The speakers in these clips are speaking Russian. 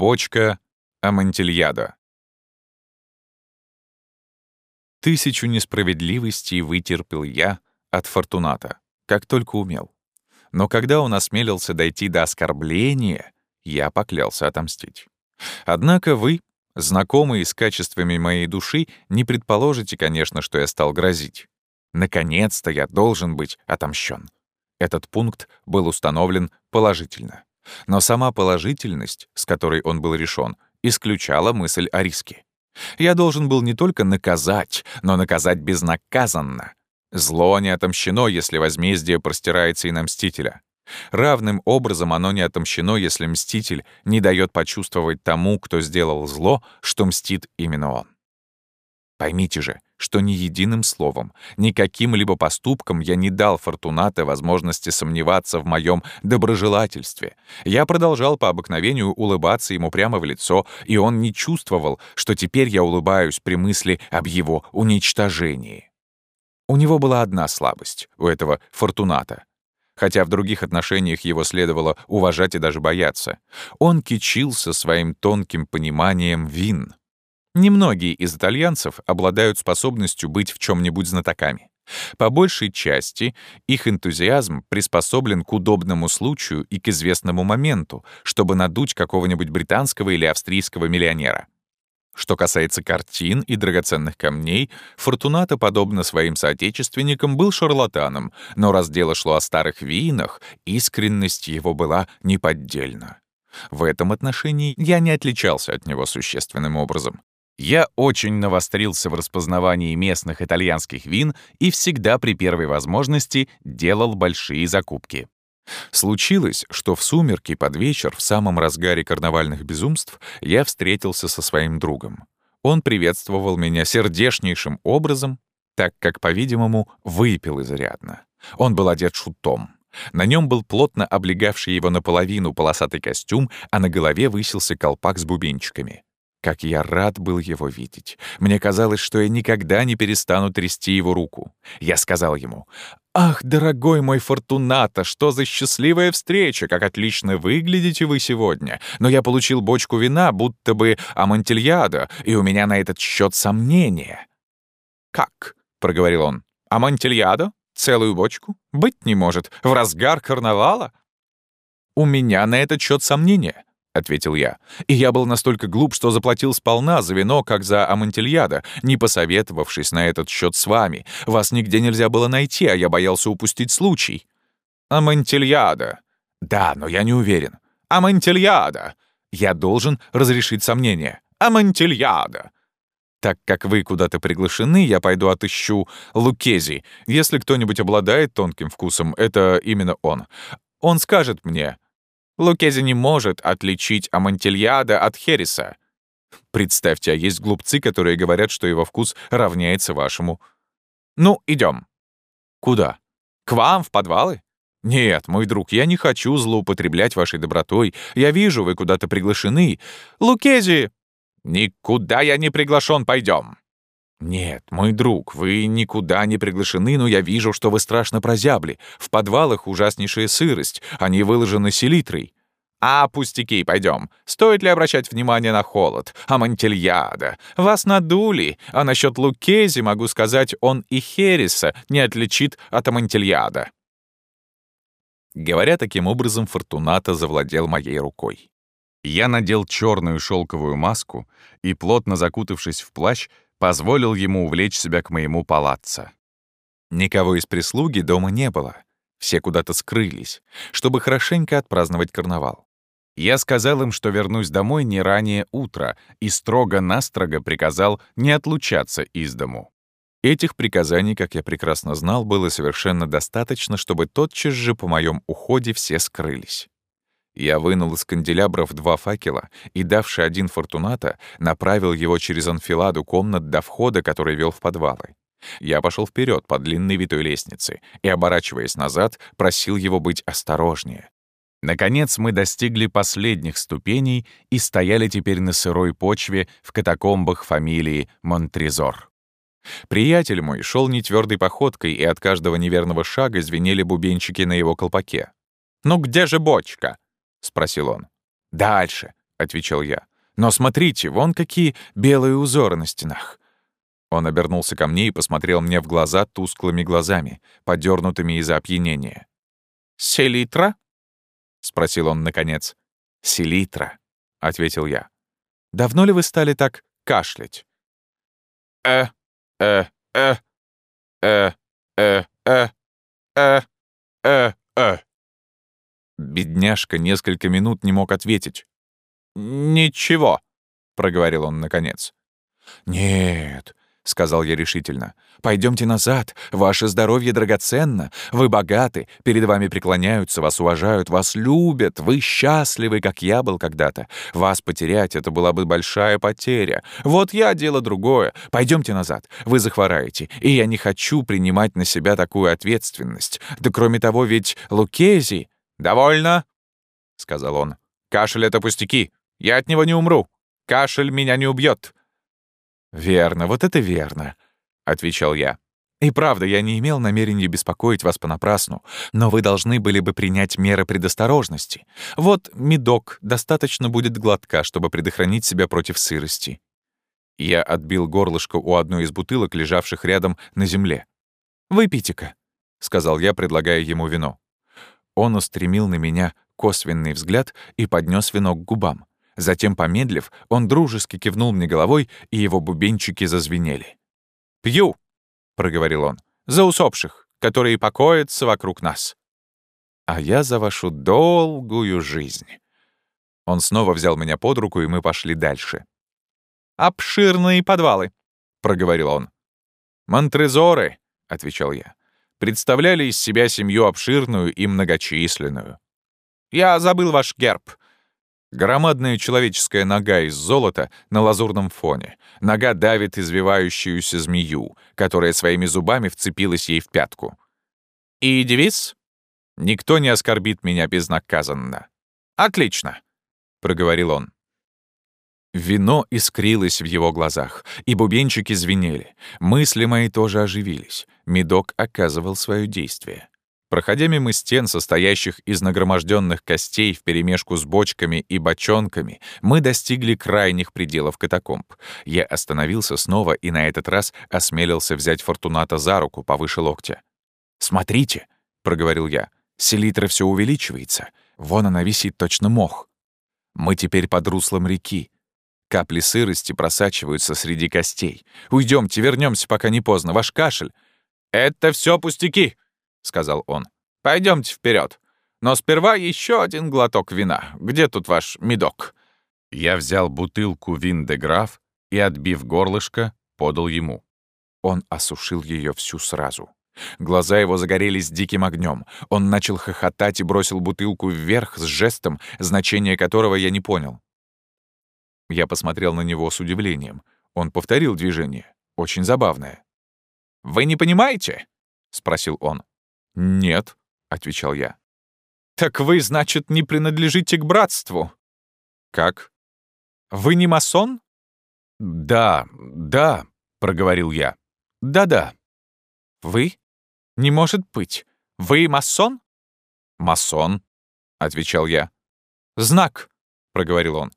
Бочка Амантильядо. Тысячу несправедливостей вытерпел я от Фортуната, как только умел. Но когда он осмелился дойти до оскорбления, я поклялся отомстить. Однако вы, знакомые с качествами моей души, не предположите, конечно, что я стал грозить. Наконец-то я должен быть отомщен. Этот пункт был установлен положительно. Но сама положительность, с которой он был решен, исключала мысль о риске. Я должен был не только наказать, но наказать безнаказанно. Зло не отомщено, если возмездие простирается и на Мстителя. Равным образом оно не отомщено, если Мститель не дает почувствовать тому, кто сделал зло, что мстит именно он. Поймите же, что ни единым словом, ни каким-либо поступком я не дал Фортуната возможности сомневаться в моем доброжелательстве. Я продолжал по обыкновению улыбаться ему прямо в лицо, и он не чувствовал, что теперь я улыбаюсь при мысли об его уничтожении. У него была одна слабость, у этого Фортуната. Хотя в других отношениях его следовало уважать и даже бояться. Он кичился своим тонким пониманием вин — Немногие из итальянцев обладают способностью быть в чем-нибудь знатоками. По большей части их энтузиазм приспособлен к удобному случаю и к известному моменту, чтобы надуть какого-нибудь британского или австрийского миллионера. Что касается картин и драгоценных камней, Фортунато, подобно своим соотечественникам, был шарлатаном, но раз дело шло о старых винах, искренность его была неподдельна. В этом отношении я не отличался от него существенным образом. Я очень навострился в распознавании местных итальянских вин и всегда при первой возможности делал большие закупки. Случилось, что в сумерки под вечер, в самом разгаре карнавальных безумств, я встретился со своим другом. Он приветствовал меня сердечнейшим образом, так как, по-видимому, выпил изрядно. Он был одет шутом. На нем был плотно облегавший его наполовину полосатый костюм, а на голове высился колпак с бубенчиками. Как я рад был его видеть. Мне казалось, что я никогда не перестану трясти его руку. Я сказал ему, «Ах, дорогой мой Фортуната, что за счастливая встреча! Как отлично выглядите вы сегодня! Но я получил бочку вина, будто бы амантильяда, и у меня на этот счет сомнения». «Как?» — проговорил он. «Амантильяда? Целую бочку? Быть не может. В разгар карнавала?» «У меня на этот счет сомнения. — ответил я. «И я был настолько глуп, что заплатил сполна за вино, как за амантильяда, не посоветовавшись на этот счет с вами. Вас нигде нельзя было найти, а я боялся упустить случай». «Амантильяда». «Да, но я не уверен». «Амантильяда». «Я должен разрешить сомнения». «Амантильяда». «Так как вы куда-то приглашены, я пойду отыщу Лукези. Если кто-нибудь обладает тонким вкусом, это именно он. Он скажет мне, Лукези не может отличить Амантильяда от Хереса. Представьте, а есть глупцы, которые говорят, что его вкус равняется вашему. Ну, идем. Куда? К вам, в подвалы? Нет, мой друг, я не хочу злоупотреблять вашей добротой. Я вижу, вы куда-то приглашены. Лукези! Никуда я не приглашен, пойдем. «Нет, мой друг, вы никуда не приглашены, но я вижу, что вы страшно прозябли. В подвалах ужаснейшая сырость, они выложены селитрой». «А, пустяки, пойдем. Стоит ли обращать внимание на холод? А Монтельяда? Вас надули. А насчет Лукези могу сказать, он и Хереса не отличит от Амантильяда». Говоря таким образом, Фортуната завладел моей рукой. Я надел черную шелковую маску и, плотно закутавшись в плащ, позволил ему увлечь себя к моему палаццо. Никого из прислуги дома не было. Все куда-то скрылись, чтобы хорошенько отпраздновать карнавал. Я сказал им, что вернусь домой не ранее утра, и строго-настрого приказал не отлучаться из дому. Этих приказаний, как я прекрасно знал, было совершенно достаточно, чтобы тотчас же по моем уходе все скрылись. Я вынул из канделябров два факела и, давший один Фортуната, направил его через анфиладу комнат до входа, который вел в подвалы. Я пошел вперед по длинной витой лестнице и, оборачиваясь назад, просил его быть осторожнее. Наконец мы достигли последних ступеней и стояли теперь на сырой почве в катакомбах фамилии Монтрезор. Приятель мой шел нетвердой походкой, и от каждого неверного шага звенели бубенчики на его колпаке. «Ну где же бочка?» — спросил он. «Дальше», — отвечал я. «Но смотрите, вон какие белые узоры на стенах». Он обернулся ко мне и посмотрел мне в глаза тусклыми глазами, подернутыми из-за опьянения. «Селитра?» — спросил он наконец. «Селитра», — ответил я. «Давно ли вы стали так кашлять?» «Э, э, э, э, э, э, э, э, э». Бедняжка несколько минут не мог ответить. «Ничего», — проговорил он наконец. «Нет, — сказал я решительно. «Пойдемте назад. Ваше здоровье драгоценно. Вы богаты, перед вами преклоняются, вас уважают, вас любят. Вы счастливы, как я был когда-то. Вас потерять — это была бы большая потеря. Вот я — дело другое. Пойдемте назад. Вы захвораете, и я не хочу принимать на себя такую ответственность. Да кроме того, ведь Лукези...» «Довольно», — сказал он. «Кашель — это пустяки. Я от него не умру. Кашель меня не убьет. «Верно, вот это верно», — отвечал я. «И правда, я не имел намерения беспокоить вас понапрасну, но вы должны были бы принять меры предосторожности. Вот медок достаточно будет глотка, чтобы предохранить себя против сырости». Я отбил горлышко у одной из бутылок, лежавших рядом на земле. «Выпейте-ка», — сказал я, предлагая ему вино. Он устремил на меня косвенный взгляд и поднес вино к губам. Затем, помедлив, он дружески кивнул мне головой, и его бубенчики зазвенели. «Пью», — проговорил он, — «за усопших, которые покоятся вокруг нас». «А я за вашу долгую жизнь». Он снова взял меня под руку, и мы пошли дальше. «Обширные подвалы», — проговорил он. «Монтрезоры», — отвечал я, — представляли из себя семью обширную и многочисленную. «Я забыл ваш герб. Громадная человеческая нога из золота на лазурном фоне. Нога давит извивающуюся змею, которая своими зубами вцепилась ей в пятку. «И девиз? Никто не оскорбит меня безнаказанно». «Отлично», — проговорил он. Вино искрилось в его глазах, и бубенчики звенели. Мысли мои тоже оживились. Медок оказывал свое действие. Проходя мимо стен, состоящих из нагроможденных костей вперемешку с бочками и бочонками, мы достигли крайних пределов катакомб. Я остановился снова и на этот раз осмелился взять Фортуната за руку повыше локтя. «Смотрите», — проговорил я, — «селитра все увеличивается. Вон она висит точно мох. Мы теперь под руслом реки. Капли сырости просачиваются среди костей. Уйдемте, вернемся, пока не поздно. Ваш кашель...» «Это все пустяки!» — сказал он. Пойдемте вперед. Но сперва еще один глоток вина. Где тут ваш медок?» Я взял бутылку вин-де-граф и, отбив горлышко, подал ему. Он осушил ее всю сразу. Глаза его загорелись диким огнем. Он начал хохотать и бросил бутылку вверх с жестом, значение которого я не понял. Я посмотрел на него с удивлением. Он повторил движение. Очень забавное. «Вы не понимаете?» — спросил он. «Нет», — отвечал я. «Так вы, значит, не принадлежите к братству?» «Как? Вы не масон?» «Да, да», — проговорил я. «Да-да». «Вы? Не может быть. Вы масон?» «Масон», — отвечал я. «Знак», — проговорил он.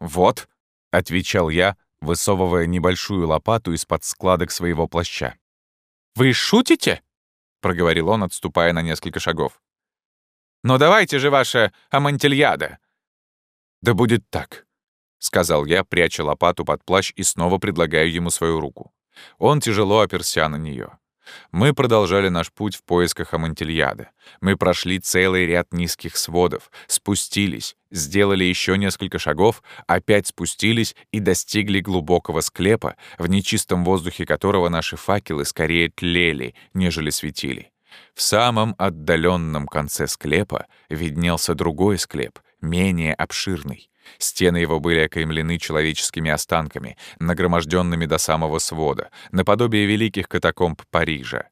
«Вот», — отвечал я, высовывая небольшую лопату из-под складок своего плаща. «Вы шутите?» проговорил он, отступая на несколько шагов. «Но давайте же ваше амантильяда!» «Да будет так», — сказал я, пряча лопату под плащ и снова предлагаю ему свою руку. Он тяжело оперся на нее. Мы продолжали наш путь в поисках Амантильяда. Мы прошли целый ряд низких сводов, спустились, сделали еще несколько шагов, опять спустились и достигли глубокого склепа, в нечистом воздухе которого наши факелы скорее тлели, нежели светили. В самом отдаленном конце склепа виднелся другой склеп, менее обширный. Стены его были окаймлены человеческими останками, нагроможденными до самого свода, наподобие великих катакомб Парижа.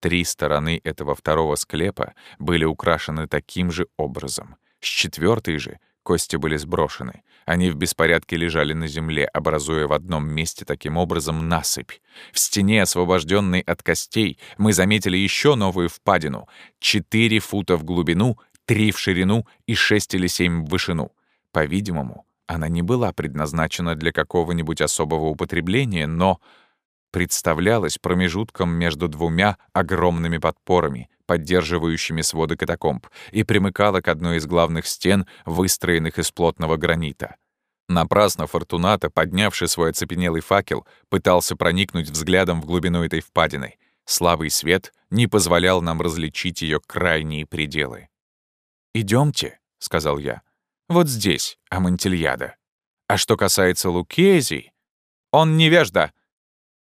Три стороны этого второго склепа были украшены таким же образом. С четвертой же кости были сброшены. Они в беспорядке лежали на земле, образуя в одном месте таким образом насыпь. В стене, освобожденной от костей, мы заметили еще новую впадину — четыре фута в глубину, три в ширину и шесть или семь в вышину — по-видимому, Она не была предназначена для какого-нибудь особого употребления, но представлялась промежутком между двумя огромными подпорами, поддерживающими своды катакомб, и примыкала к одной из главных стен, выстроенных из плотного гранита. Напрасно Фортуната, поднявший свой оцепенелый факел, пытался проникнуть взглядом в глубину этой впадины. Слабый свет не позволял нам различить ее крайние пределы. Идемте, сказал я. «Вот здесь, Амантильяда. А что касается Лукези, он невежда!»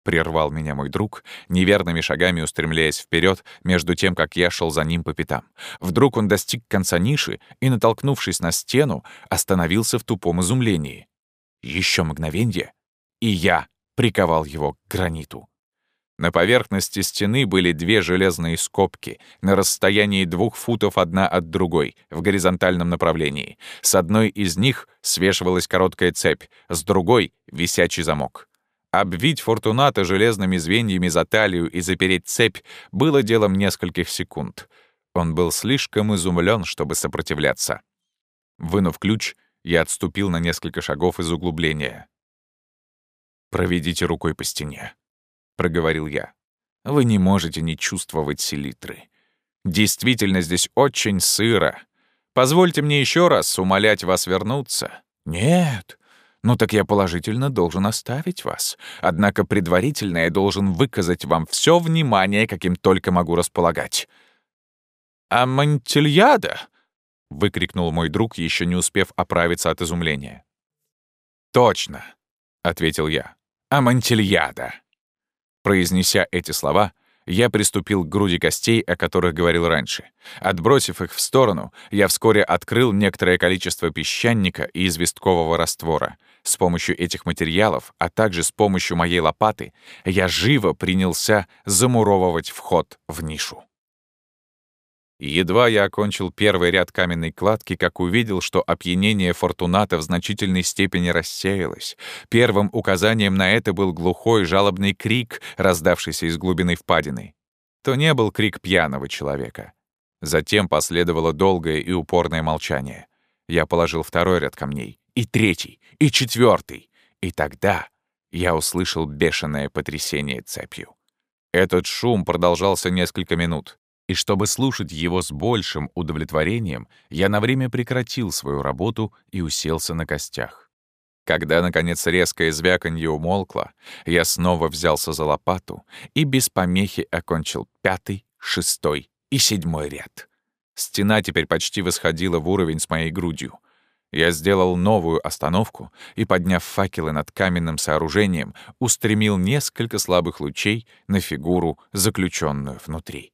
Прервал меня мой друг, неверными шагами устремляясь вперед, между тем, как я шел за ним по пятам. Вдруг он достиг конца ниши и, натолкнувшись на стену, остановился в тупом изумлении. Еще мгновенье, и я приковал его к граниту. На поверхности стены были две железные скобки на расстоянии двух футов одна от другой в горизонтальном направлении. С одной из них свешивалась короткая цепь, с другой — висячий замок. Обвить Фортуната железными звеньями за талию и запереть цепь было делом нескольких секунд. Он был слишком изумлен, чтобы сопротивляться. Вынув ключ, я отступил на несколько шагов из углубления. «Проведите рукой по стене», — проговорил я. «Вы не можете не чувствовать селитры. Действительно, здесь очень сыро. Позвольте мне еще раз умолять вас вернуться». «Нет, ну так я положительно должен оставить вас. Однако предварительно я должен выказать вам все внимание, каким только могу располагать». «А Монтильяда?» — выкрикнул мой друг, еще не успев оправиться от изумления. «Точно», — ответил я. «Амантильяда». Произнеся эти слова, я приступил к груди костей, о которых говорил раньше. Отбросив их в сторону, я вскоре открыл некоторое количество песчаника и известкового раствора. С помощью этих материалов, а также с помощью моей лопаты, я живо принялся замуровывать вход в нишу. Едва я окончил первый ряд каменной кладки, как увидел, что опьянение Фортуната в значительной степени рассеялось. Первым указанием на это был глухой жалобный крик, раздавшийся из глубины впадины. То не был крик пьяного человека. Затем последовало долгое и упорное молчание. Я положил второй ряд камней, и третий, и четвертый, и тогда я услышал бешеное потрясение цепью. Этот шум продолжался несколько минут и чтобы слушать его с большим удовлетворением, я на время прекратил свою работу и уселся на костях. Когда, наконец, резкое звяканье умолкло, я снова взялся за лопату и без помехи окончил пятый, шестой и седьмой ряд. Стена теперь почти восходила в уровень с моей грудью. Я сделал новую остановку и, подняв факелы над каменным сооружением, устремил несколько слабых лучей на фигуру, заключенную внутри.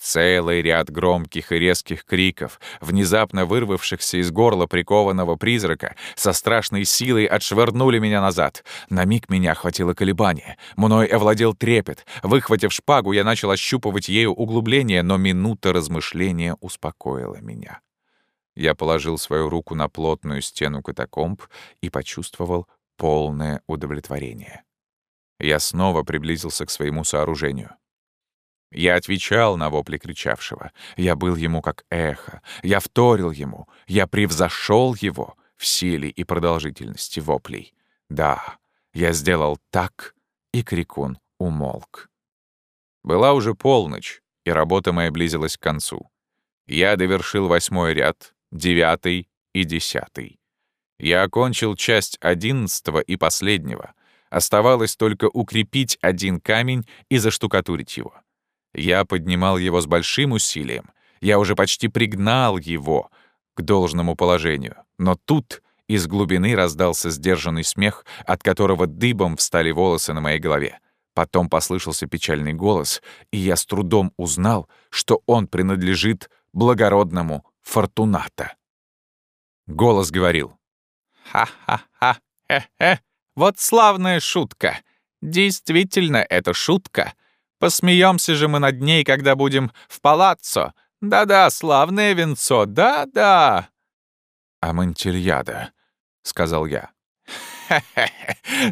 Целый ряд громких и резких криков, внезапно вырвавшихся из горла прикованного призрака, со страшной силой отшвырнули меня назад. На миг меня охватило колебание. Мной овладел трепет. Выхватив шпагу, я начал ощупывать ею углубление, но минута размышления успокоила меня. Я положил свою руку на плотную стену катакомб и почувствовал полное удовлетворение. Я снова приблизился к своему сооружению. Я отвечал на вопли кричавшего. Я был ему как эхо. Я вторил ему. Я превзошел его в силе и продолжительности воплей. Да, я сделал так, и крикун умолк. Была уже полночь, и работа моя близилась к концу. Я довершил восьмой ряд, девятый и десятый. Я окончил часть одиннадцатого и последнего. Оставалось только укрепить один камень и заштукатурить его. Я поднимал его с большим усилием. Я уже почти пригнал его к должному положению. Но тут из глубины раздался сдержанный смех, от которого дыбом встали волосы на моей голове. Потом послышался печальный голос, и я с трудом узнал, что он принадлежит благородному Фортуната. Голос говорил. «Ха-ха-ха, хе-хе, вот славная шутка. Действительно, это шутка. Посмеемся же мы над ней, когда будем в палаццо. Да-да, славное венцо, да-да. «Амантильяда», — сказал я.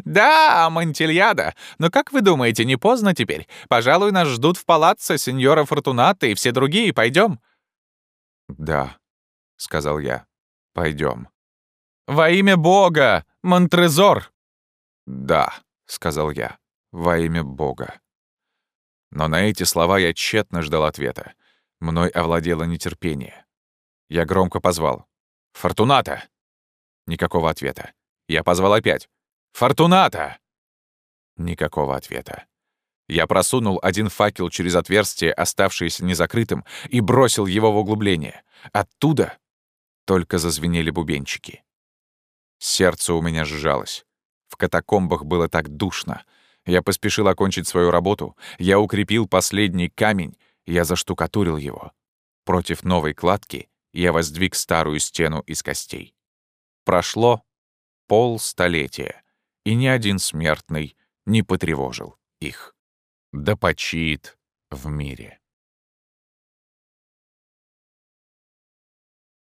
«Да, Амантильяда. Но как вы думаете, не поздно теперь? Пожалуй, нас ждут в палаццо сеньора Фортуната и все другие. Пойдем?» «Да», — сказал я. Пойдем. Во имя Бога! Монтрезор!» «Да», — сказал я, — «во имя Бога». Но на эти слова я тщетно ждал ответа. Мной овладело нетерпение. Я громко позвал. «Фортуната!» Никакого ответа. Я позвал опять. «Фортуната!» Никакого ответа. Я просунул один факел через отверстие, оставшееся незакрытым, и бросил его в углубление. Оттуда только зазвенели бубенчики. Сердце у меня сжалось. В катакомбах было так душно. Я поспешил окончить свою работу. Я укрепил последний камень. Я заштукатурил его. Против новой кладки я воздвиг старую стену из костей. Прошло полстолетия, и ни один смертный не потревожил их. Да почит в мире.